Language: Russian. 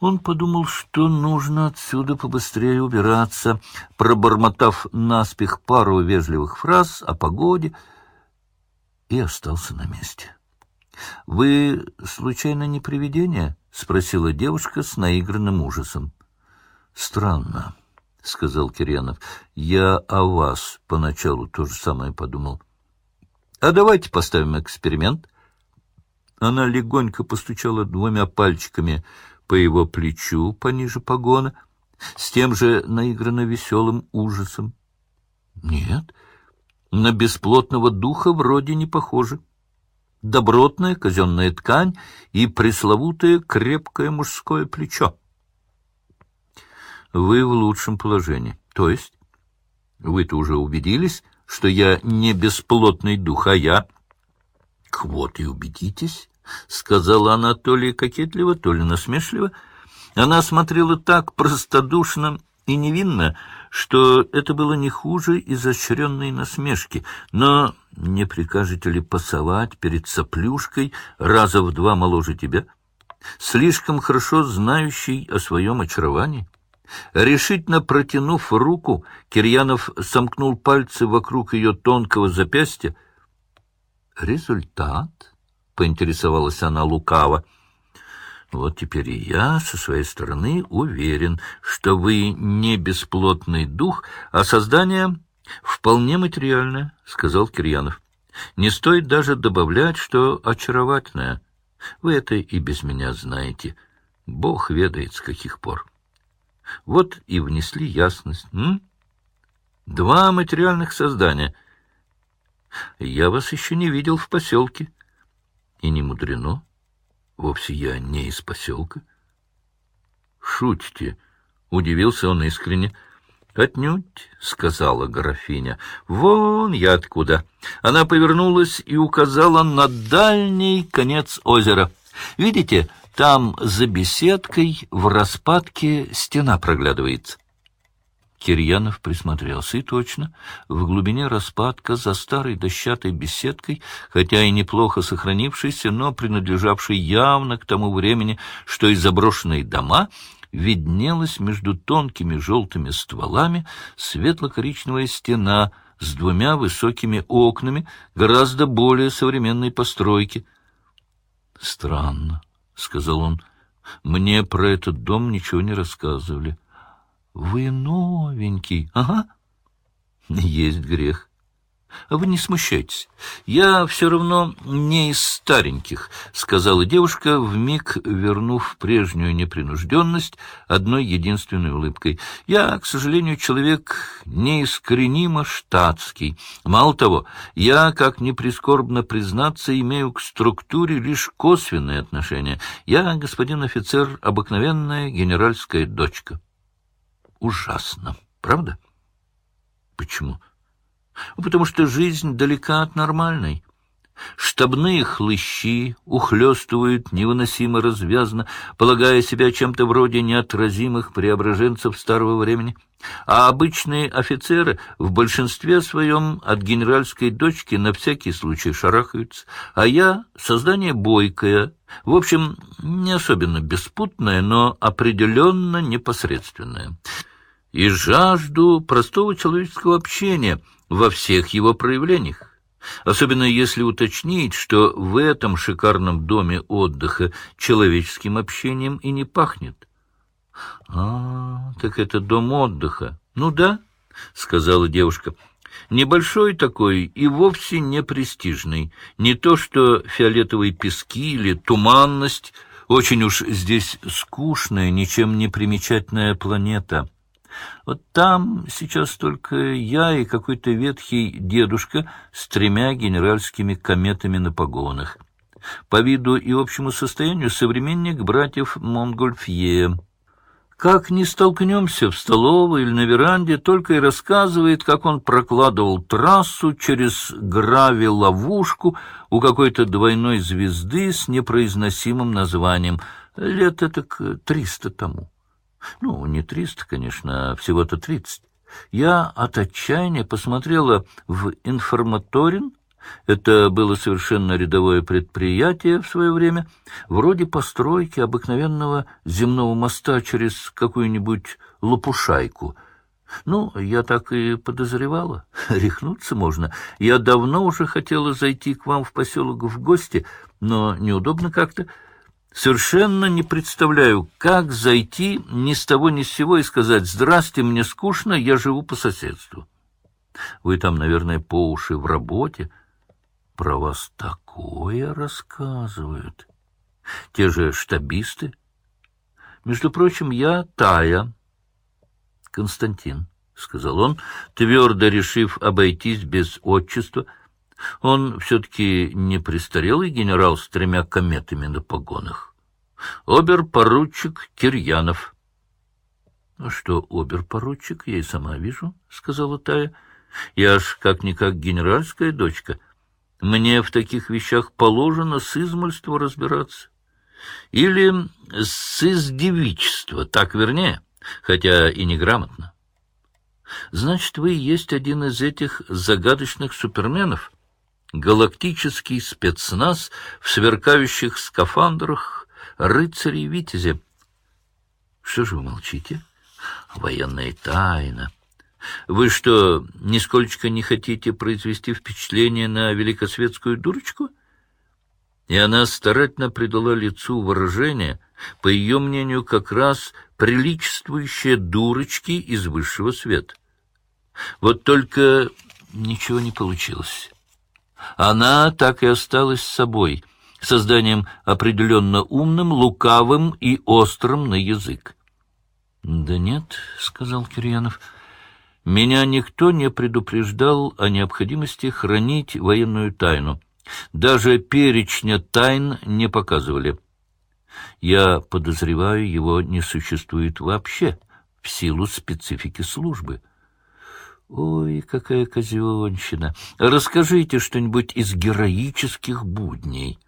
Он подумал, что нужно отсюда побыстрее убираться, пробормотав наспех пару вежливых фраз о погоде, и остался на месте. — Вы, случайно, не привидение? — спросила девушка с наигранным ужасом. — Странно, — сказал Кирьянов. — Я о вас поначалу то же самое подумал. — А давайте поставим эксперимент. Она легонько постучала двумя пальчиками по его плечу пониже погона, с тем же наигранно веселым ужасом. Нет, на бесплотного духа вроде не похоже. Добротная казенная ткань и пресловутое крепкое мужское плечо. Вы в лучшем положении. То есть? Вы-то уже убедились, что я не бесплотный дух, а я... Вот и убедитесь. — сказала она то ли кокетливо, то ли насмешливо. Она смотрела так простодушно и невинно, что это было не хуже изощренной насмешки. Но не прикажете ли пасовать перед соплюшкой раза в два моложе тебя, слишком хорошо знающий о своем очаровании? Решительно протянув руку, Кирьянов сомкнул пальцы вокруг ее тонкого запястья. Результат поинтересовалась она лукаво. Вот теперь и я со своей стороны уверен, что вы не бесплотный дух, а создание вполне материальное, — сказал Кирьянов. Не стоит даже добавлять, что очаровательное. Вы это и без меня знаете. Бог ведает, с каких пор. Вот и внесли ясность. М? Два материальных создания. Я вас еще не видел в поселке. И не мудрено. Вовсе я не из поселка. Шутите, — удивился он искренне. «Отнюдь», — сказала графиня. «Вон я откуда». Она повернулась и указала на дальний конец озера. «Видите, там за беседкой в распадке стена проглядывается». Кирьянов присмотрелся, и точно, в глубине распадка за старой дощатой беседкой, хотя и неплохо сохранившейся, но принадлежавшей явно к тому времени, что и заброшенные дома, виднелась между тонкими желтыми стволами светло-коричневая стена с двумя высокими окнами гораздо более современной постройки. «Странно», — сказал он, — «мне про этот дом ничего не рассказывали». Вы новенький, ага. Есть грех. Вы не смущайтесь. Я все равно не из стареньких, сказала девушка, вмиг вернув прежнюю непринужденность одной единственной улыбкой. Я, к сожалению, человек неискоренимо штатский. Мало того, я, как ни прискорбно признаться, имею к структуре лишь косвенные отношения. Я, господин офицер, обыкновенная генеральская дочка ужасно, правда? Почему? Потому что жизнь далека от нормальной. Штабные хлыщи ухлёстывают невыносимо развязно, полагая себя чем-то вроде неотразимых преображенцев старого времени, а обычные офицеры в большинстве своем от генеральской дочки на всякий случай шарахаются, а я — создание бойкое, в общем, не особенно беспутное, но определенно непосредственное и жажду простого человеческого общения во всех его проявлениях. Особенно если уточнить, что в этом шикарном доме отдыха человеческим общением и не пахнет. — А, так это дом отдыха. — Ну да, — сказала девушка. — Небольшой такой и вовсе не престижный. Не то что фиолетовые пески или туманность. Очень уж здесь скучная, ничем не примечательная планета. — вот там сейчас только я и какой-то ветхий дедушка с тремя генеральскими кометами на погонах. По виду и общему состоянию современник братьев Монгольфье. Как ни столкнемся в столовой или на веранде, только и рассказывает, как он прокладывал трассу через грави-ловушку у какой-то двойной звезды с непроизносимым названием. Лет это триста тому. Ну, не триста, конечно, а всего-то тридцать. Я от отчаяния посмотрела в информаторин, Это было совершенно рядовое предприятие в свое время, вроде постройки обыкновенного земного моста через какую-нибудь лопушайку. Ну, я так и подозревала. Рехнуться можно. Я давно уже хотела зайти к вам в поселок в гости, но неудобно как-то. Совершенно не представляю, как зайти ни с того ни с сего и сказать «Здрасте, мне скучно, я живу по соседству». Вы там, наверное, по уши в работе. Про вас такое рассказывают. Те же штабисты. Между прочим, я Тая. Константин, — сказал он, твердо решив обойтись без отчества. Он все-таки не престарелый генерал с тремя кометами на погонах. Обер-поручик Кирьянов. — А что обер-поручик, я и сама вижу, — сказала Тая. — Я ж как-никак генеральская дочка. Мне в таких вещах положено с измольства разбираться. Или с издевичества, так вернее, хотя и неграмотно. Значит, вы есть один из этих загадочных суперменов, галактический спецназ в сверкающих скафандрах рыцарей Витязи. Что же вы молчите? Военная тайна. Вы что, нисколько не хотите произвести впечатление на великосветскую дурочку? И она старательно придала лицу выражение, по ее мнению, как раз приличествующее дурочке из высшего света. Вот только ничего не получилось. Она так и осталась собой, созданием определенно умным, лукавым и острым на язык. — Да нет, — сказал Кирьянов, — меня никто не предупреждал о необходимости хранить военную тайну. Даже перечня тайн не показывали. Я подозреваю, его не существует вообще в силу специфики службы. — Ой, какая казенщина! Расскажите что-нибудь из героических будней.